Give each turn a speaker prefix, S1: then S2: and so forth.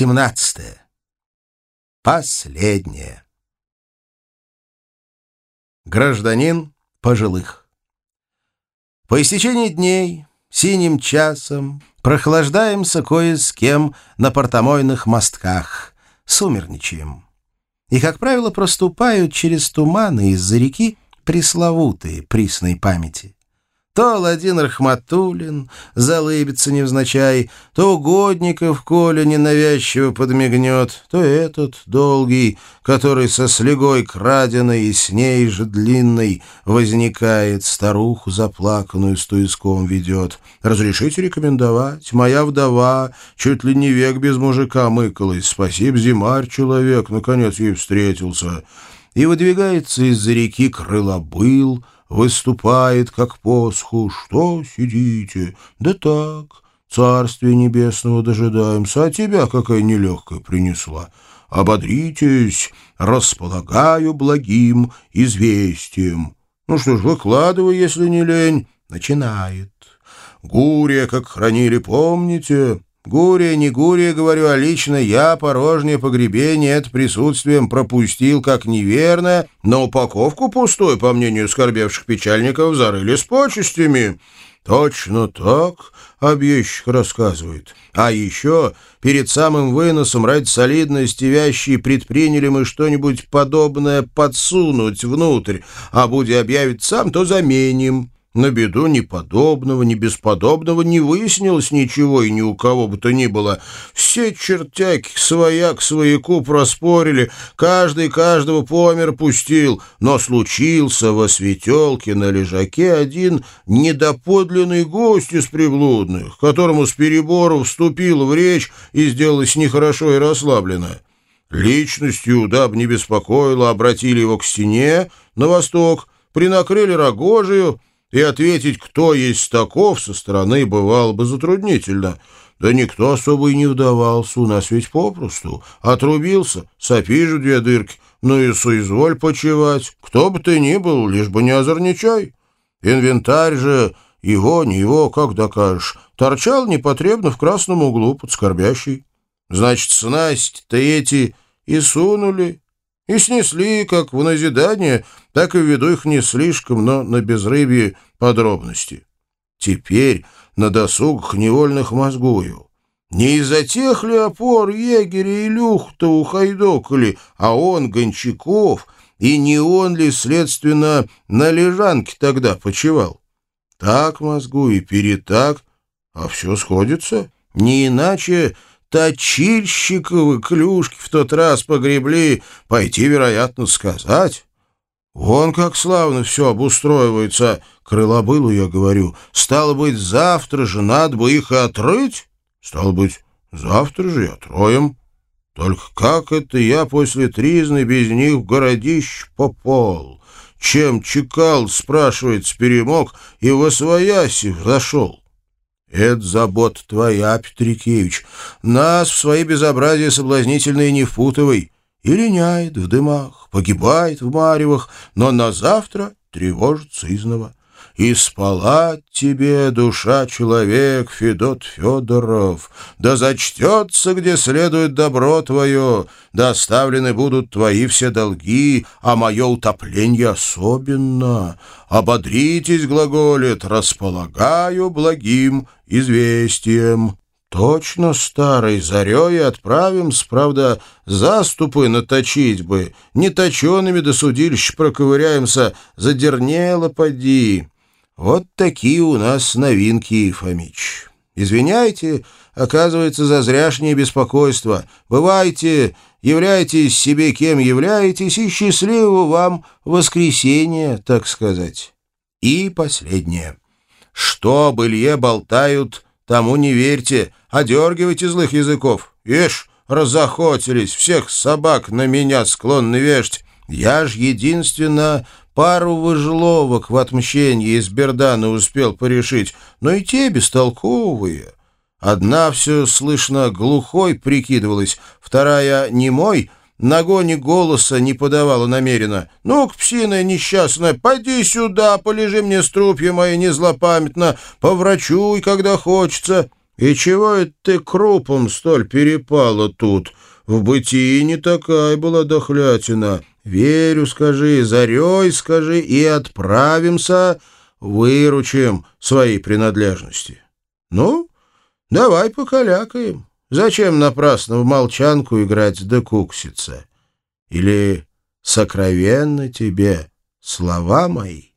S1: Семнадцатое. Последнее. Гражданин пожилых. По истечении дней, синим часом, прохлаждаемся кое с кем на портомойных мостках, сумерничаем. И, как правило, проступают через туманы из-за реки пресловутые присной памяти. То Аладдин Рахматуллин залыбится невзначай, то Угодников Коля ненавязчиво подмигнет, то этот долгий, который со слегой краденой и с ней же длинной возникает, старуху заплаканную с туиском ведет. «Разрешите рекомендовать? Моя вдова чуть ли не век без мужика мыкалась. Спасибо, зимарь человек, наконец ей встретился». И выдвигается из-за реки крылобыл, выступает, как посху. Что сидите? Да так, царствие небесного дожидаемся, а тебя какая нелегкая принесла. Ободритесь, располагаю благим известием. Ну что ж, выкладывай, если не лень. Начинает. Гурия, как хранили, помните? Гурия, не Гурия, говорю, а лично я порожнее погребение это присутствием пропустил как неверно, но упаковку пустой, по мнению скорбевших печальников, зарыли с почестями. Точно так, объездчик рассказывает. А еще перед самым выносом ради солидности вящие предприняли мы что-нибудь подобное подсунуть внутрь, а будь объявить сам, то заменим. На беду ни подобного, ни бесподобного не выяснилось ничего и ни у кого бы то ни было. Все чертяки своя к свояку проспорили, каждый каждого помер пустил, но случился во светелке на лежаке один недоподлинный гость из приблудных, которому с перебору вступил в речь и сделалось нехорошо и расслабленно. Личностью, дабы не беспокоило, обратили его к стене на восток, принакрыли рогожию — и ответить, кто есть таков, со стороны бывало бы затруднительно. Да никто особо и не вдавался, у нас ведь попросту. Отрубился, сопи же две дырки, ну и соизволь почевать. Кто бы ты ни был, лишь бы не озорничай. Инвентарь же, его, не его, как докажешь, торчал непотребно в красном углу под скорбящей. Значит, снасть-то эти и сунули, и снесли как в назидание, так и ввиду их не слишком, но на безрыбье подробности. Теперь на досугах невольных мозгую. Не из-за тех ли опор егеря и люхта ухайдокали, а он, Гончаков, и не он ли, следственно, на лежанке тогда почевал? Так мозгу и перетак, а все сходится. Не иначе точильщиковы клюшки в тот раз погребли, пойти, вероятно, сказать. Вон как славно все обустроивается, крылобылу я говорю. Стало быть, завтра же надо бы их отрыть? Стало быть, завтра же и отроем. Только как это я после тризны без них в городищ попол? Чем чекал, спрашивает, перемог, и во свояси зашел? Это забот твоя, Петрикевич. Нас в свои безобразия соблазнительные не впутывай. И линяет в дымах, погибает в маревах, но на завтра тревожится изнова. И спала тебе душа человек, Федот Федоров, да зачтется, где следует добро твое, да оставлены будут твои все долги, а мое утопление особенно. Ободритесь, глаголит, располагаю благим известием. Точно старой зарей отправим, правда, заступы наточить бы, не точеными до судилища проковыряемся, задернело поди. Вот такие у нас новинки, Фомич. Извиняйте, оказывается, за зряшнее беспокойство. Бывайте, являйтесь себе кем являетесь, и счастливого вам воскресенья, так сказать. И последнее. Что об Илье болтают, тому не верьте, одергивайте злых языков. Ишь, разохотились, всех собак на меня склонны вешать. Я ж единственно Пару выжловок в отмщении из Бердана успел порешить, но и те бестолковые. Одна все слышно глухой прикидывалась, вторая немой, на гоне голоса не подавала намеренно. «Ну-ка, псиная несчастная, пойди сюда, полежи мне струпья мои незлопамятно, поврачуй, когда хочется». И чего это ты крупом столь перепала тут? В бытии не такая была дохлятина. Верю, скажи, зарей, скажи, и отправимся, выручим свои принадлежности. Ну, давай покалякаем. Зачем напрасно в молчанку играть да кукситься? Или сокровенно тебе слова мои?